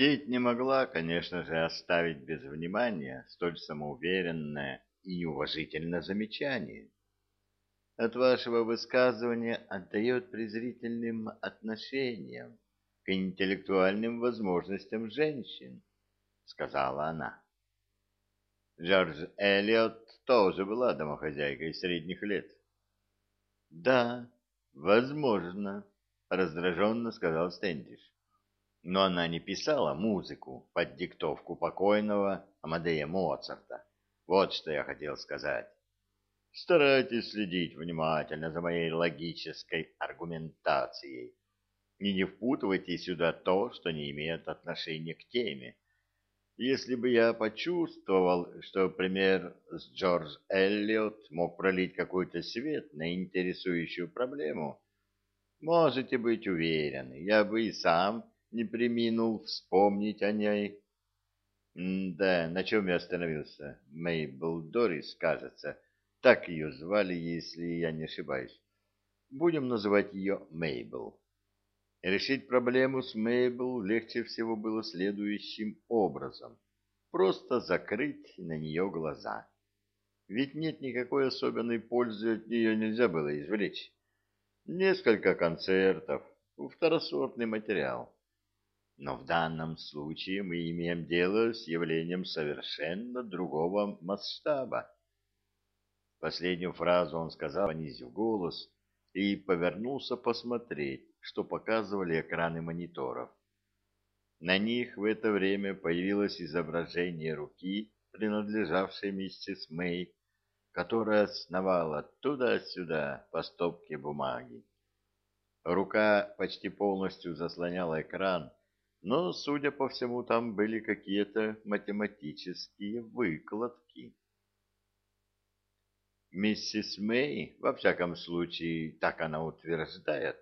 Кейт не могла, конечно же, оставить без внимания столь самоуверенное и неуважительное замечание. От вашего высказывания отдает презрительным отношением к интеллектуальным возможностям женщин, — сказала она. Джордж Эллиот тоже была домохозяйкой средних лет. — Да, возможно, — раздраженно сказал Стэндиш но она не писала музыку под диктовку покойного Амадея Моцарта. Вот что я хотел сказать. Старайтесь следить внимательно за моей логической аргументацией и не впутывайте сюда то, что не имеет отношения к теме. Если бы я почувствовал, что пример с Джордж Эллиот мог пролить какой-то свет на интересующую проблему, можете быть уверены, я бы и сам не приминул вспомнить о ней. Да, на чем я остановился? Мейбл Дорис, кажется. Так ее звали, если я не ошибаюсь. Будем называть ее Мейбл. Решить проблему с Мейбл легче всего было следующим образом. Просто закрыть на нее глаза. Ведь нет никакой особенной пользы от нее нельзя было извлечь. Несколько концертов, второсортный материал. Но в данном случае мы имеем дело с явлением совершенно другого масштаба. Последнюю фразу он сказал, понизив голос, и повернулся посмотреть, что показывали экраны мониторов. На них в это время появилось изображение руки, принадлежавшей миссис Мэй, которая сновала туда-сюда по стопке бумаги. Рука почти полностью заслоняла экран, но, судя по всему, там были какие-то математические выкладки. Миссис Мэй, во всяком случае, так она утверждает,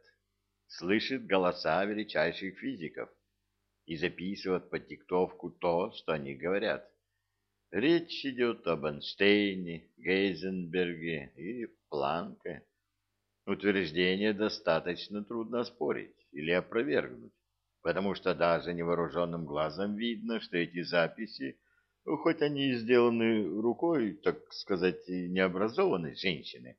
слышит голоса величайших физиков и записывает под диктовку то, что они говорят. Речь идет об Эйнштейне, Гейзенберге и Планке. Утверждение достаточно трудно спорить или опровергнуть потому что даже невооруженным глазом видно, что эти записи, хоть они и сделаны рукой, так сказать, необразованной женщины,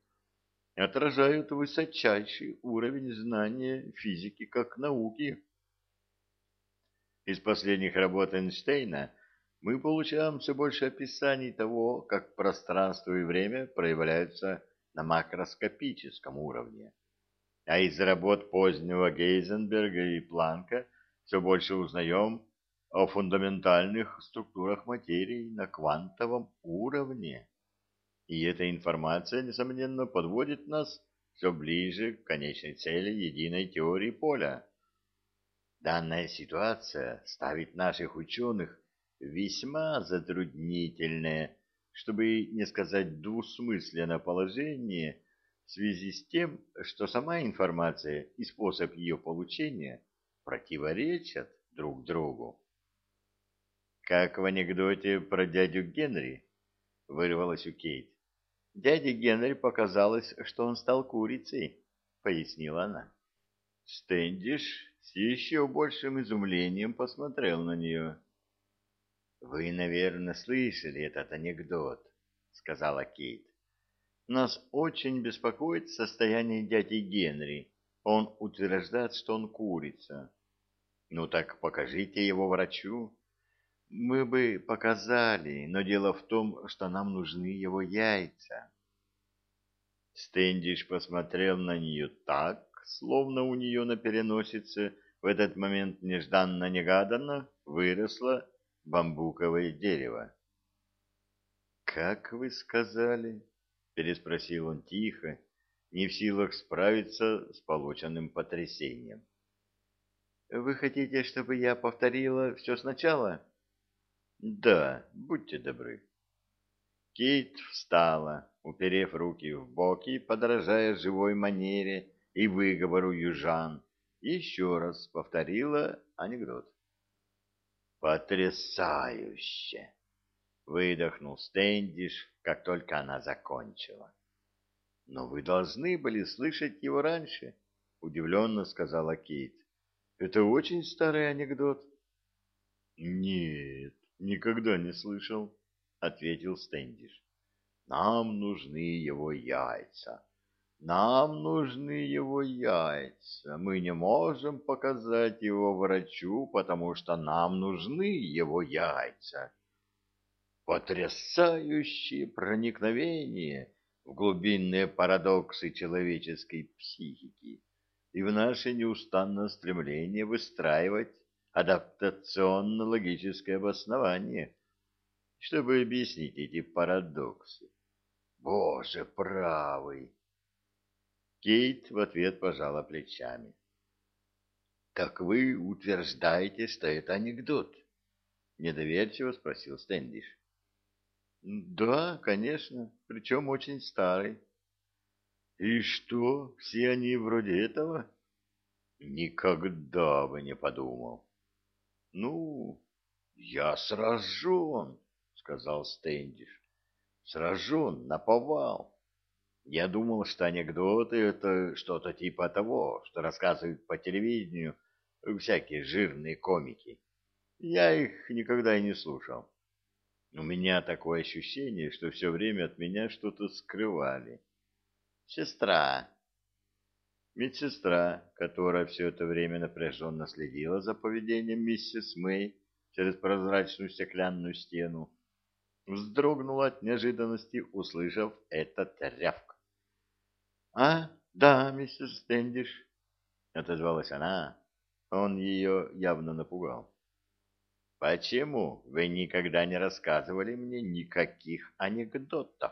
отражают высочайший уровень знания физики как науки. Из последних работ Эйнштейна мы получаем все больше описаний того, как пространство и время проявляются на макроскопическом уровне а из работ позднего Гейзенберга и Планка все больше узнаем о фундаментальных структурах материи на квантовом уровне. И эта информация, несомненно, подводит нас все ближе к конечной цели единой теории поля. Данная ситуация ставит наших ученых весьма затруднительное, чтобы не сказать двусмысленное положение в связи с тем, что сама информация и способ ее получения противоречат друг другу. Как в анекдоте про дядю Генри, вырвалось у Кейт. Дяде Генри показалось, что он стал курицей, пояснила она. Стэндиш с еще большим изумлением посмотрел на нее. «Вы, наверное, слышали этот анекдот», — сказала Кейт. Нас очень беспокоит состояние дяди Генри. Он утверждает, что он курица. Ну так покажите его врачу. Мы бы показали, но дело в том, что нам нужны его яйца. Стэндиш посмотрел на нее так, словно у нее на переносице в этот момент нежданно-негаданно выросло бамбуковое дерево. «Как вы сказали?» Переспросил он тихо, не в силах справиться с полученным потрясением. Вы хотите, чтобы я повторила все сначала? Да, будьте добры. Кейт встала, уперев руки в боки, подражая живой манере и выговору южан, еще раз повторила анекдот. «Потрясающе!» — выдохнул Стэндиш, как только она закончила. «Но вы должны были слышать его раньше», — удивленно сказала Кейт. «Это очень старый анекдот». Нет, никогда не слышал, ответил Стэндиш. Нам нужны его яйца. Нам нужны его яйца. Мы не можем показать его врачу, потому что нам нужны его яйца. Потрясающее проникновение в глубинные парадоксы человеческой психики и в наше неустанное стремление выстраивать адаптационно-логическое обоснование, чтобы объяснить эти парадоксы. Боже правый! Кейт в ответ пожала плечами. «Так вы утверждаете, что это анекдот?» — недоверчиво спросил Стэндиш. «Да, конечно, причем очень старый». «И что, все они вроде этого?» «Никогда бы не подумал». «Ну, я сражен», — сказал Стэндиш. «Сражен наповал. Я думал, что анекдоты — это что-то типа того, что рассказывают по телевидению всякие жирные комики. Я их никогда и не слушал. У меня такое ощущение, что все время от меня что-то скрывали. Сестра. Медсестра, которая все это время напряженно следила за поведением миссис Мэй через прозрачную стеклянную стену, вздрогнула от неожиданности, услышав этот рявк. — А, да, миссис Стэндиш, — отозвалась она. Он ее явно напугал. — Почему вы никогда не рассказывали мне никаких анекдотов?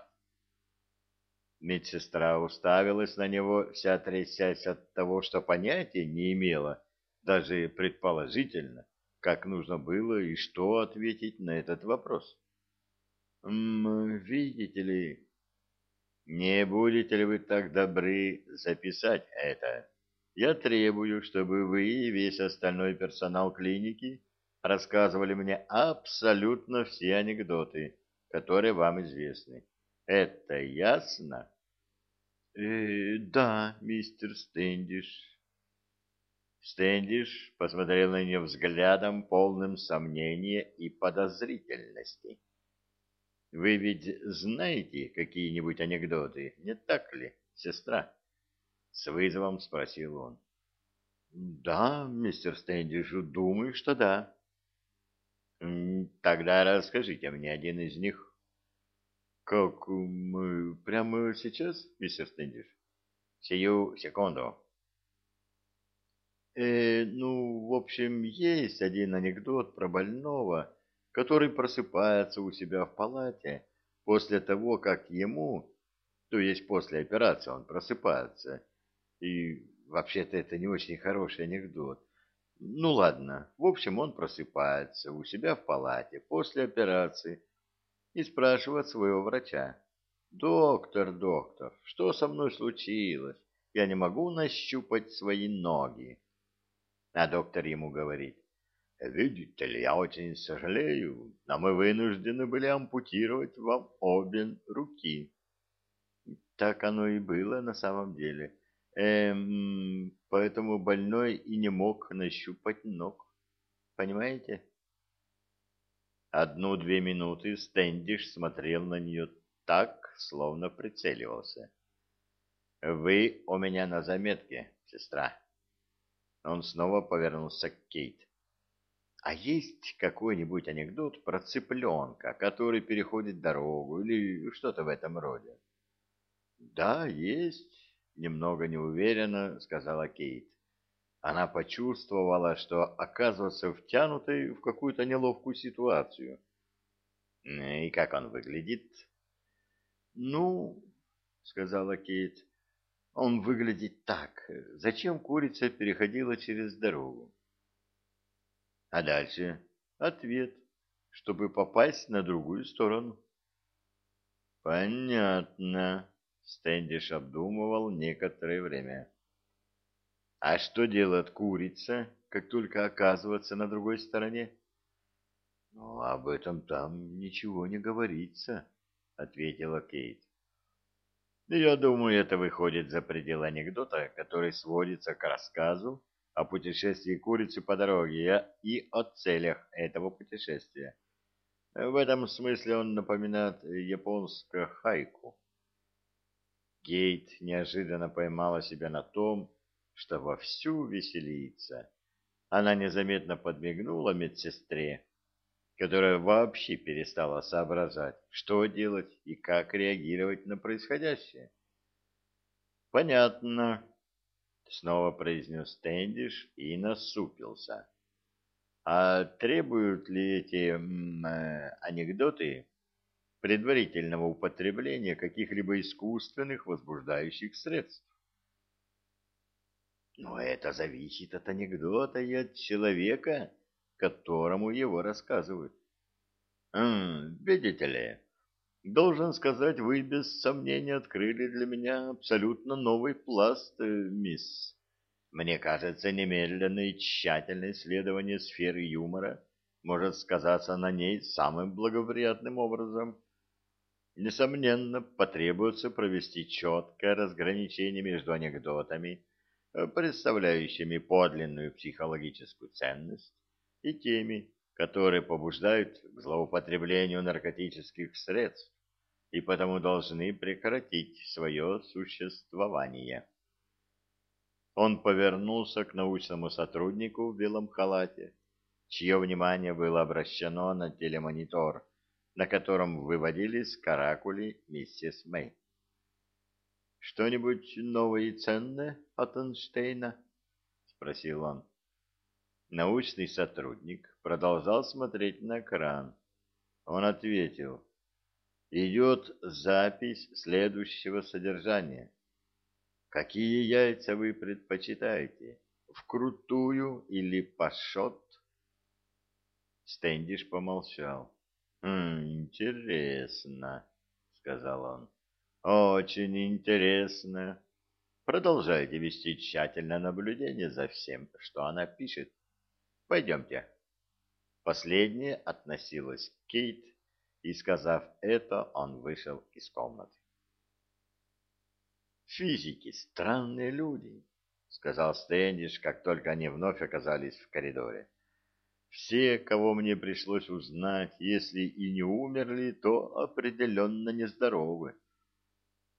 Медсестра уставилась на него, вся трясясь от того, что понятия не имела, даже предположительно, как нужно было и что ответить на этот вопрос. — Видите ли, не будете ли вы так добры записать это? Я требую, чтобы вы и весь остальной персонал клиники рассказывали мне абсолютно все анекдоты, которые вам известны. Это ясно? Э, да, мистер Стэндиш. Стэндиш посмотрел на нее взглядом, полным сомнения и подозрительности. Вы ведь знаете какие-нибудь анекдоты, не так ли, сестра? С вызовом спросил он. Да, мистер Стэндиш, думаю, что да. Тогда расскажите мне один из них. Как мы прямо сейчас, мистер Стэндиш? Сию секунду. Э, ну, в общем, есть один анекдот про больного, который просыпается у себя в палате после того, как ему, то есть после операции он просыпается. И вообще-то это не очень хороший анекдот. Ну ладно, в общем, он просыпается у себя в палате после операции и спрашивает своего врача. «Доктор, доктор, что со мной случилось? Я не могу нащупать свои ноги». А доктор ему говорит, Видите ли, я очень сожалею, но мы вынуждены были ампутировать вам обе руки. Так оно и было на самом деле. Эм, поэтому больной и не мог нащупать ног. Понимаете? Одну-две минуты Стэндиш смотрел на нее так, словно прицеливался. «Вы у меня на заметке, сестра». Он снова повернулся к Кейт. А есть какой-нибудь анекдот про цыпленка, который переходит дорогу или что-то в этом роде? Да, есть, немного неуверенно сказала Кейт. Она почувствовала, что оказывается втянутой в какую-то неловкую ситуацию. И как он выглядит? Ну, сказала Кейт, он выглядит так. Зачем курица переходила через дорогу? А дальше ответ, чтобы попасть на другую сторону. Понятно, Стэндиш обдумывал некоторое время. А что делает курица, как только оказывается на другой стороне? Ну, об этом там ничего не говорится, ответила Кейт. Я думаю, это выходит за пределы анекдота, который сводится к рассказу о путешествии курицы по дороге и о целях этого путешествия. В этом смысле он напоминает японское хайку. Кейт неожиданно поймала себя на том, что вовсю веселится. Она незаметно подмигнула медсестре, которая вообще перестала соображать, что делать и как реагировать на происходящее. «Понятно», — снова произнес Тэндиш и насупился. «А требуют ли эти э, анекдоты предварительного употребления каких-либо искусственных возбуждающих средств. Но это зависит от анекдота и от человека, которому его рассказывают. М видите ли, должен сказать, вы без сомнения открыли для меня абсолютно новый пласт, э, мисс. Мне кажется, немедленное и тщательное исследование сферы юмора может сказаться на ней самым благоприятным образом. Несомненно, потребуется провести четкое разграничение между анекдотами, э, представляющими подлинную психологическую ценность, и теми, которые побуждают к злоупотреблению наркотических средств и потому должны прекратить свое существование. Он повернулся к научному сотруднику в белом халате, чье внимание было обращено на телемонитор, на котором выводились каракули миссис Мэй. «Что-нибудь новое и ценное от Эйнштейна?» — спросил он. Научный сотрудник продолжал смотреть на экран. Он ответил. «Идет запись следующего содержания. Какие яйца вы предпочитаете, вкрутую или пашот?» Стэндиш помолчал. «Интересно», — сказал он. «Очень интересно. Продолжайте вести тщательное наблюдение за всем, что она пишет. Пойдемте». Последнее относилось к Кейт, и, сказав это, он вышел из комнаты. «Физики — странные люди», — сказал Стэндиш, как только они вновь оказались в коридоре. Все, кого мне пришлось узнать, если и не умерли, то определенно нездоровы.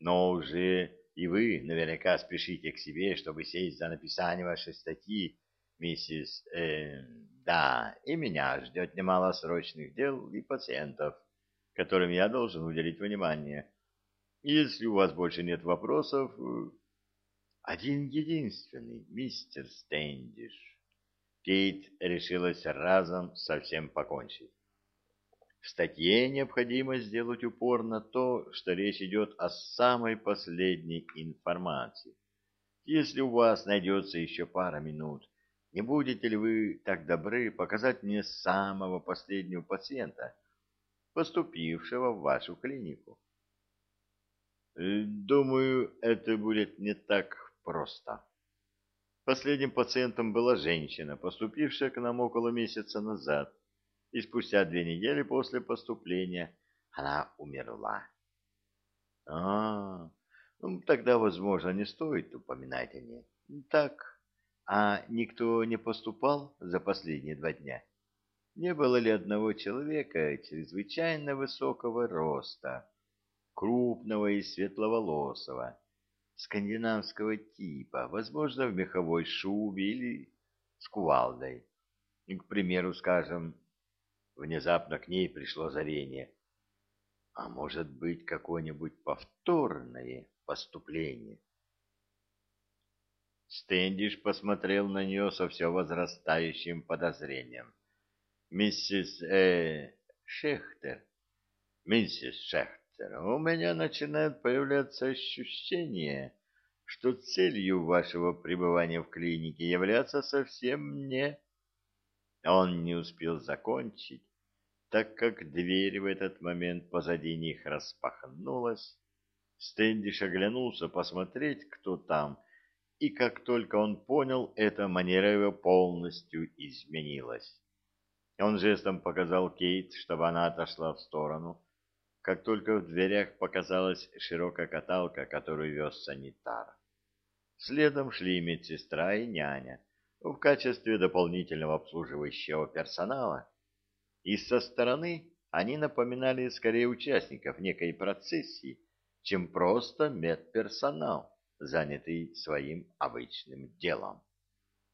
Но уже и вы наверняка спешите к себе, чтобы сесть за написание вашей статьи, миссис... Э, да, и меня ждет немало срочных дел и пациентов, которым я должен уделить внимание. Если у вас больше нет вопросов... Э, один единственный, мистер Стэндиш. Кейт решилась разом совсем покончить. В статье необходимо сделать упор на то, что речь идет о самой последней информации. Если у вас найдется еще пара минут, не будете ли вы так добры показать мне самого последнего пациента, поступившего в вашу клинику? Э, думаю, это будет не так просто. Последним пациентом была женщина, поступившая к нам около месяца назад, и спустя две недели после поступления она умерла. А, ну, тогда, возможно, не стоит упоминать о ней. Так, а никто не поступал за последние два дня? Не было ли одного человека чрезвычайно высокого роста, крупного и светловолосого, скандинавского типа, возможно, в меховой шубе или с кувалдой. И, к примеру, скажем, внезапно к ней пришло зарение. А может быть, какое-нибудь повторное поступление? Стэндиш посмотрел на нее со все возрастающим подозрением. «Миссис э, Шехтер, миссис Шехтер, у меня начинает появляться ощущение, что целью вашего пребывания в клинике является совсем не... Он не успел закончить, так как дверь в этот момент позади них распахнулась. Стэндиш оглянулся посмотреть, кто там, и как только он понял, эта манера его полностью изменилась. Он жестом показал Кейт, чтобы она отошла в сторону, как только в дверях показалась широкая каталка, которую вез санитар. Следом шли медсестра и няня, в качестве дополнительного обслуживающего персонала, и со стороны они напоминали скорее участников некой процессии, чем просто медперсонал, занятый своим обычным делом.